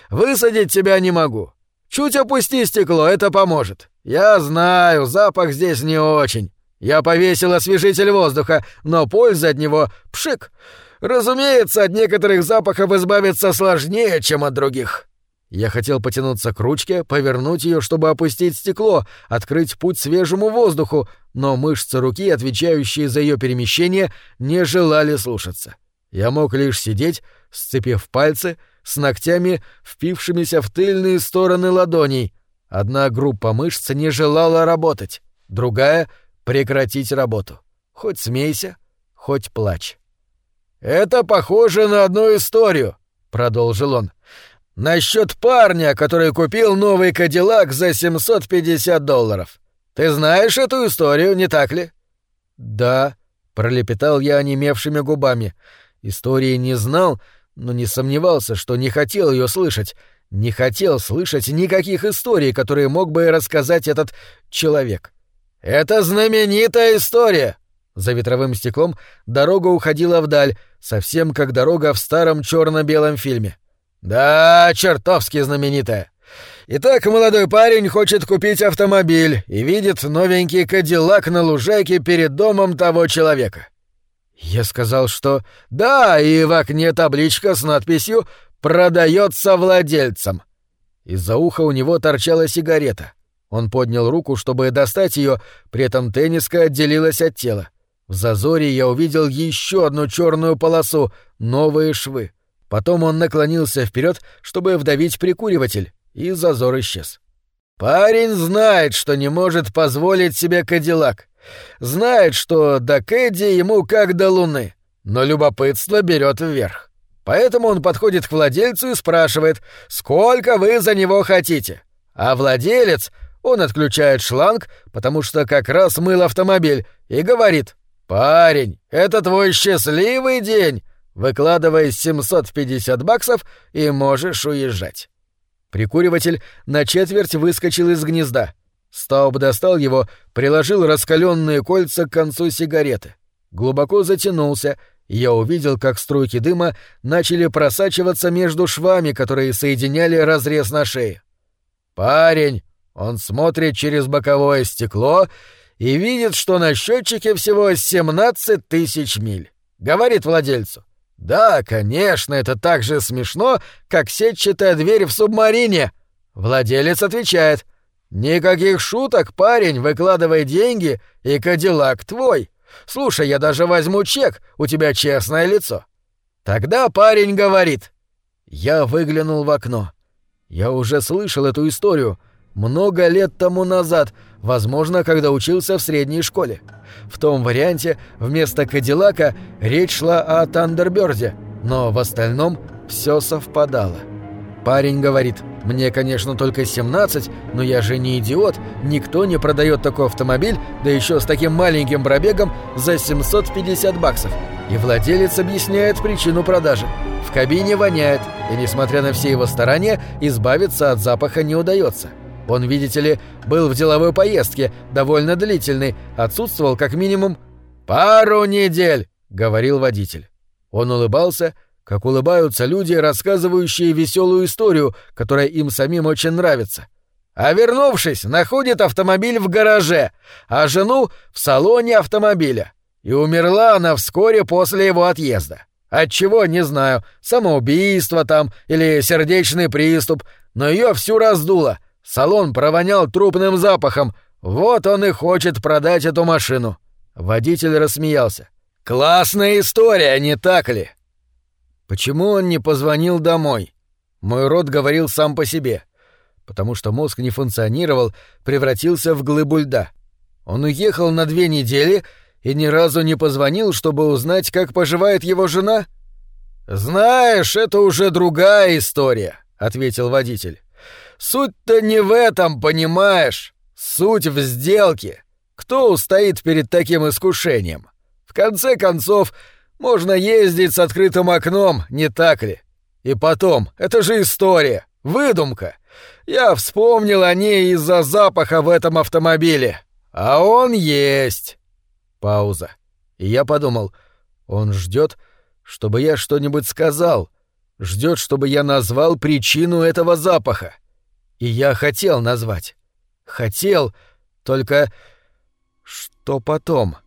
Высадить тебя не могу. Чуть опусти стекло, это поможет. Я знаю, запах здесь не очень. Я повесил освежитель воздуха, но польза от него — пшик. Разумеется, от некоторых запахов избавиться сложнее, чем от других. Я хотел потянуться к ручке, повернуть ее, чтобы опустить стекло, открыть путь свежему воздуху, но мышцы руки, отвечающие за ее перемещение, не желали слушаться. Я мог лишь сидеть, сцепив пальцы, с ногтями, впившимися в тыльные стороны ладоней. Одна группа мышц не желала работать, другая — прекратить работу. Хоть смейся, хоть плачь. «Это похоже на одну историю», — продолжил он. Насчет парня, который купил новый Кадиллак за 750 долларов. Ты знаешь эту историю, не так ли? Да, пролепетал я онемевшими губами. Истории не знал, но не сомневался, что не хотел ее слышать. Не хотел слышать никаких историй, которые мог бы рассказать этот человек. Это знаменитая история. За ветровым стеклом дорога уходила вдаль, совсем как дорога в старом черно белом фильме. «Да, чертовски знаменитая. Итак, молодой парень хочет купить автомобиль и видит новенький кадиллак на лужайке перед домом того человека». Я сказал, что «да, и в окне табличка с надписью «Продается владельцам». Из-за уха у него торчала сигарета. Он поднял руку, чтобы достать ее, при этом тенниска отделилась от тела. В зазоре я увидел еще одну черную полосу, новые швы. Потом он наклонился вперед, чтобы вдавить прикуриватель, и зазор исчез. Парень знает, что не может позволить себе Кадиллак. Знает, что до Кэдди ему как до луны. но любопытство берет вверх. Поэтому он подходит к владельцу и спрашивает, сколько вы за него хотите. А владелец, он отключает шланг, потому что как раз мыл автомобиль, и говорит, «Парень, это твой счастливый день!» Выкладывай 750 баксов и можешь уезжать. Прикуриватель на четверть выскочил из гнезда. Стауб достал его, приложил раскаленные кольца к концу сигареты. Глубоко затянулся, и я увидел, как струйки дыма начали просачиваться между швами, которые соединяли разрез на шее. Парень, он смотрит через боковое стекло и видит, что на счетчике всего 17 тысяч миль. Говорит владельцу. «Да, конечно, это так же смешно, как сетчатая дверь в субмарине». Владелец отвечает. «Никаких шуток, парень, выкладывай деньги, и кадиллак твой. Слушай, я даже возьму чек, у тебя честное лицо». Тогда парень говорит. Я выглянул в окно. Я уже слышал эту историю много лет тому назад, возможно, когда учился в средней школе. В том варианте вместо Кадиллака речь шла о Тандерберде, но в остальном все совпадало. Парень говорит, мне, конечно, только 17, но я же не идиот, никто не продает такой автомобиль, да еще с таким маленьким пробегом за 750 баксов. И владелец объясняет причину продажи. В кабине воняет, и, несмотря на все его старания, избавиться от запаха не удается. Он, видите ли, был в деловой поездке, довольно длительной, отсутствовал как минимум пару недель, говорил водитель. Он улыбался, как улыбаются люди, рассказывающие веселую историю, которая им самим очень нравится. А вернувшись, находит автомобиль в гараже, а жену в салоне автомобиля. И умерла она вскоре после его отъезда. Отчего, не знаю, самоубийство там или сердечный приступ, но ее всю раздуло — Салон провонял трупным запахом. Вот он и хочет продать эту машину. Водитель рассмеялся. Классная история, не так ли? Почему он не позвонил домой? Мой рот говорил сам по себе. Потому что мозг не функционировал, превратился в глыбу льда. Он уехал на две недели и ни разу не позвонил, чтобы узнать, как поживает его жена? «Знаешь, это уже другая история», — ответил водитель. Суть-то не в этом, понимаешь? Суть в сделке. Кто устоит перед таким искушением? В конце концов, можно ездить с открытым окном, не так ли? И потом, это же история, выдумка. Я вспомнил о ней из-за запаха в этом автомобиле. А он есть. Пауза. И я подумал, он ждет, чтобы я что-нибудь сказал, ждет, чтобы я назвал причину этого запаха. И я хотел назвать. Хотел, только... Что потом?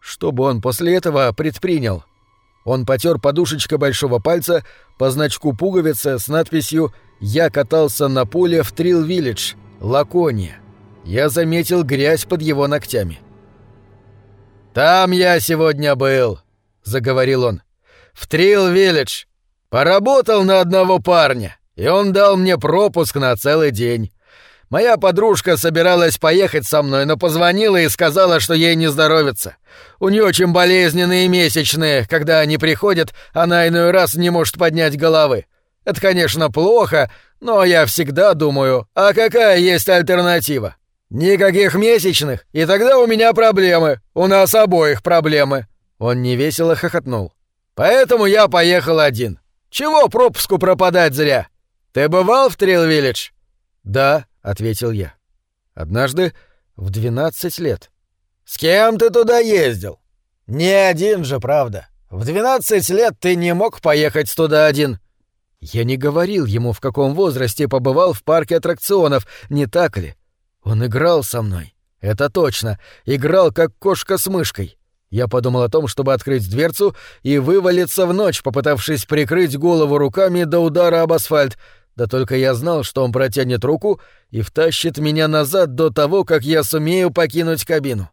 Что бы он после этого предпринял? Он потер подушечкой большого пальца по значку пуговицы с надписью «Я катался на поле в Трилл-Виллидж, Лакония». Я заметил грязь под его ногтями. «Там я сегодня был», — заговорил он. «В Трилл-Виллидж. Поработал на одного парня и он дал мне пропуск на целый день. Моя подружка собиралась поехать со мной, но позвонила и сказала, что ей не здоровится. У нее очень болезненные месячные, когда они приходят, она иной раз не может поднять головы. Это, конечно, плохо, но я всегда думаю, а какая есть альтернатива? Никаких месячных, и тогда у меня проблемы, у нас обоих проблемы. Он невесело хохотнул. Поэтому я поехал один. Чего пропуску пропадать зря? «Ты бывал в Трилл-Виллидж?» «Да», — ответил я. «Однажды в двенадцать лет». «С кем ты туда ездил?» «Не один же, правда. В двенадцать лет ты не мог поехать туда один». Я не говорил ему, в каком возрасте побывал в парке аттракционов, не так ли? Он играл со мной. Это точно. Играл, как кошка с мышкой. Я подумал о том, чтобы открыть дверцу и вывалиться в ночь, попытавшись прикрыть голову руками до удара об асфальт, да только я знал, что он протянет руку и втащит меня назад до того, как я сумею покинуть кабину.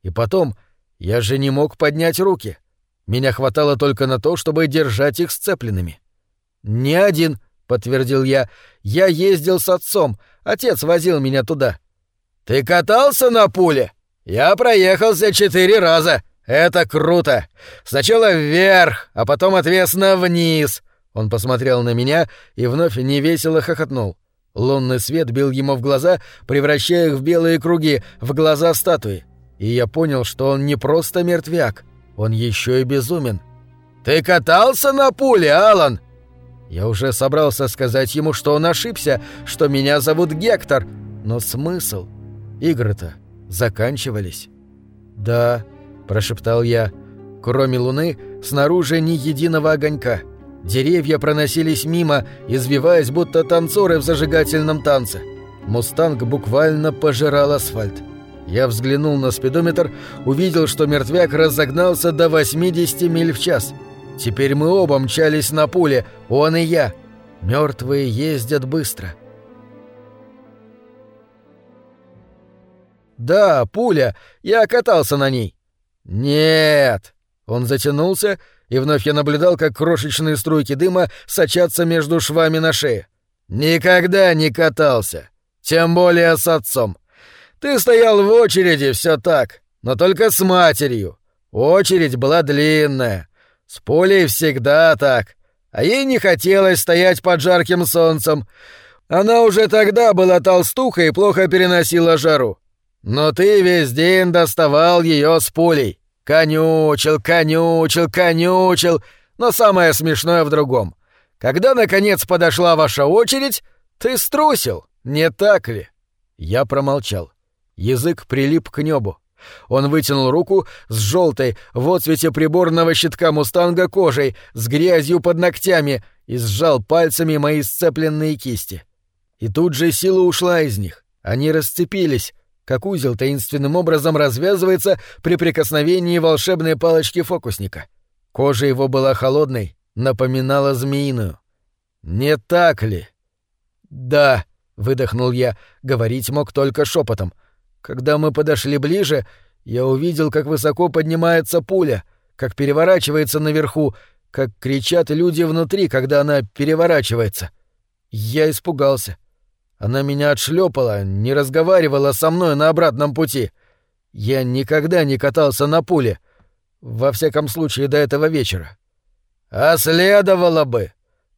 И потом, я же не мог поднять руки. Меня хватало только на то, чтобы держать их сцепленными. «Не один», — подтвердил я. «Я ездил с отцом. Отец возил меня туда». «Ты катался на пуле? Я проехался четыре раза. Это круто! Сначала вверх, а потом отвесно вниз!» Он посмотрел на меня и вновь невесело хохотнул. Лунный свет бил ему в глаза, превращая их в белые круги, в глаза статуи. И я понял, что он не просто мертвяк, он еще и безумен. «Ты катался на пуле, Алан?» Я уже собрался сказать ему, что он ошибся, что меня зовут Гектор, но смысл? Игры-то заканчивались. «Да», — прошептал я, — «кроме луны, снаружи ни единого огонька». Деревья проносились мимо, извиваясь, будто танцоры в зажигательном танце. Мустанг буквально пожирал асфальт. Я взглянул на спидометр, увидел, что мертвяк разогнался до 80 миль в час. Теперь мы оба мчались на пуле, он и я. Мертвые ездят быстро. «Да, пуля. Я катался на ней». «Нет». Он затянулся и вновь я наблюдал, как крошечные струйки дыма сочатся между швами на шее. «Никогда не катался. Тем более с отцом. Ты стоял в очереди, все так, но только с матерью. Очередь была длинная. С Полей всегда так. А ей не хотелось стоять под жарким солнцем. Она уже тогда была толстухой и плохо переносила жару. Но ты весь день доставал ее с Полей. Конючил, конючил, конючил, но самое смешное в другом. Когда, наконец, подошла ваша очередь, ты струсил, не так ли?» Я промолчал. Язык прилип к небу. Он вытянул руку с желтой в отцвете приборного щитка мустанга кожей, с грязью под ногтями и сжал пальцами мои сцепленные кисти. И тут же сила ушла из них. Они расцепились, как узел таинственным образом развязывается при прикосновении волшебной палочки фокусника. Кожа его была холодной, напоминала змеиную. «Не так ли?» «Да», — выдохнул я, говорить мог только шепотом. Когда мы подошли ближе, я увидел, как высоко поднимается пуля, как переворачивается наверху, как кричат люди внутри, когда она переворачивается. Я испугался. Она меня отшлепала, не разговаривала со мной на обратном пути. Я никогда не катался на пуле. Во всяком случае, до этого вечера. А следовало бы.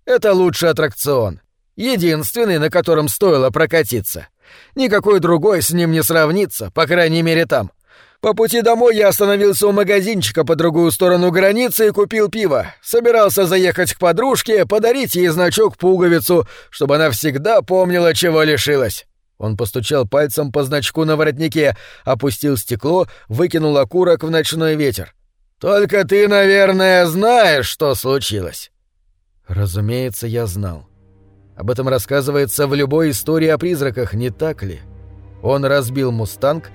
Это лучший аттракцион. Единственный, на котором стоило прокатиться. Никакой другой с ним не сравнится, по крайней мере там. По пути домой я остановился у магазинчика по другую сторону границы и купил пиво. Собирался заехать к подружке, подарить ей значок-пуговицу, чтобы она всегда помнила, чего лишилась. Он постучал пальцем по значку на воротнике, опустил стекло, выкинул окурок в ночной ветер. «Только ты, наверное, знаешь, что случилось». Разумеется, я знал. Об этом рассказывается в любой истории о призраках, не так ли? Он разбил «Мустанг»,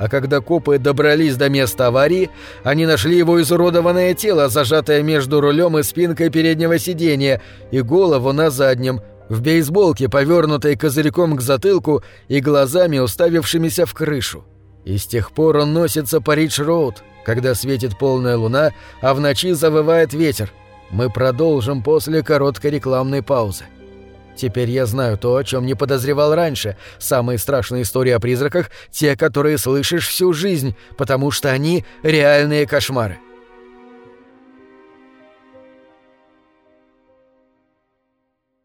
а когда копы добрались до места аварии, они нашли его изуродованное тело, зажатое между рулем и спинкой переднего сиденья, и голову на заднем, в бейсболке, повернутой козырьком к затылку и глазами, уставившимися в крышу. И с тех пор он носится по Ридж-Роуд, когда светит полная луна, а в ночи завывает ветер. Мы продолжим после короткой рекламной паузы. Теперь я знаю то, о чем не подозревал раньше. Самые страшные истории о призраках — те, которые слышишь всю жизнь, потому что они — реальные кошмары.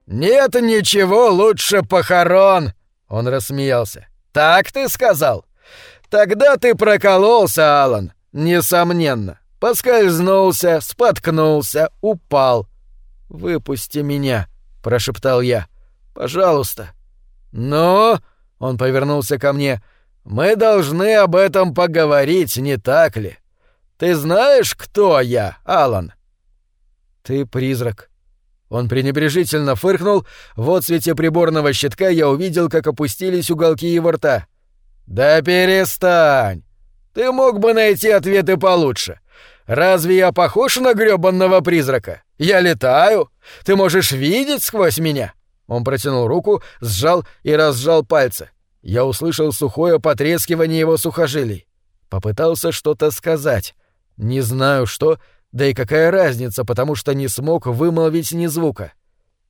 «Нет ничего лучше похорон!» — он рассмеялся. «Так ты сказал? Тогда ты прокололся, Алан, несомненно. Поскользнулся, споткнулся, упал. Выпусти меня!» Прошептал я. Пожалуйста. Но, он повернулся ко мне. Мы должны об этом поговорить, не так ли? Ты знаешь, кто я, Алан? Ты призрак. Он пренебрежительно фыркнул, в отсвете приборного щитка я увидел, как опустились уголки его рта. «Да перестань! Ты мог бы найти ответы получше. Разве я похож на грёбанного призрака? Я летаю. Ты можешь видеть сквозь меня?» Он протянул руку, сжал и разжал пальцы. Я услышал сухое потрескивание его сухожилий. Попытался что-то сказать. Не знаю что, да и какая разница, потому что не смог вымолвить ни звука.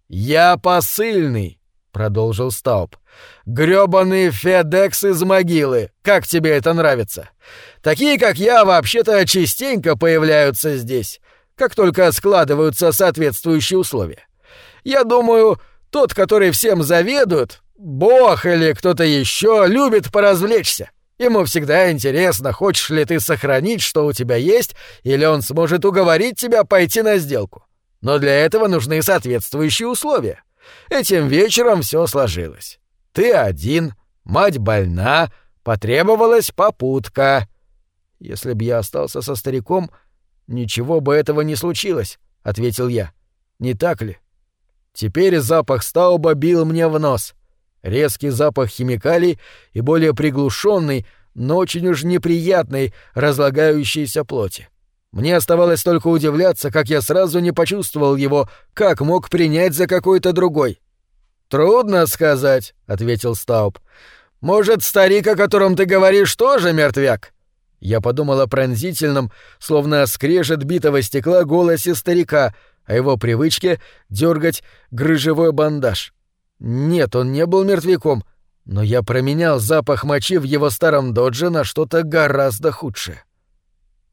«Я посыльный! продолжил Стауб. «Грёбаный Федекс из могилы! Как тебе это нравится? Такие, как я, вообще-то частенько появляются здесь, как только складываются соответствующие условия. Я думаю, тот, который всем заведует, бог или кто-то еще, любит поразвлечься. Ему всегда интересно, хочешь ли ты сохранить, что у тебя есть, или он сможет уговорить тебя пойти на сделку. Но для этого нужны соответствующие условия. Этим вечером все сложилось. Ты один, мать больна, потребовалась попутка. Если б я остался со стариком, ничего бы этого не случилось, ответил я. Не так ли? Теперь запах стауба бил мне в нос. Резкий запах химикалий и более приглушенный, но очень уж неприятный, разлагающейся плоти. Мне оставалось только удивляться, как я сразу не почувствовал его, как мог принять за какой-то другой. «Трудно сказать», — ответил Стауб. «Может, старик, о котором ты говоришь, тоже мертвяк?» Я подумал о пронзительном, словно скрежет битого стекла голосе старика, о его привычке дергать грыжевой бандаж. Нет, он не был мертвяком, но я променял запах мочи в его старом додже на что-то гораздо худшее.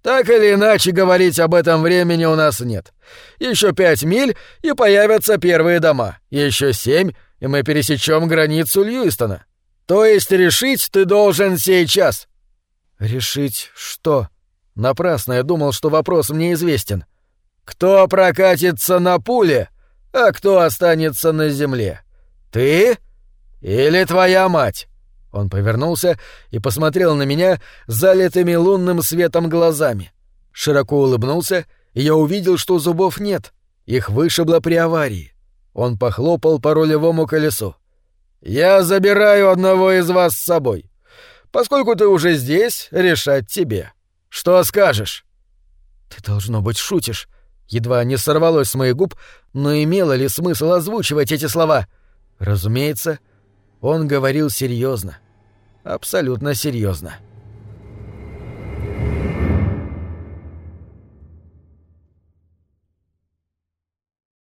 Так или иначе, говорить об этом времени у нас нет. Еще пять миль, и появятся первые дома. Еще семь, и мы пересечем границу Льюистона. То есть решить ты должен сейчас. Решить что? Напрасно я думал, что вопрос мне известен. Кто прокатится на пуле, а кто останется на земле? Ты или твоя мать? Он повернулся и посмотрел на меня залитыми лунным светом глазами. Широко улыбнулся, и я увидел, что зубов нет. Их вышибло при аварии. Он похлопал по рулевому колесу. «Я забираю одного из вас с собой. Поскольку ты уже здесь, решать тебе. Что скажешь?» «Ты, должно быть, шутишь». Едва не сорвалось с моих губ, но имело ли смысл озвучивать эти слова? Разумеется, он говорил серьезно абсолютно серьезно.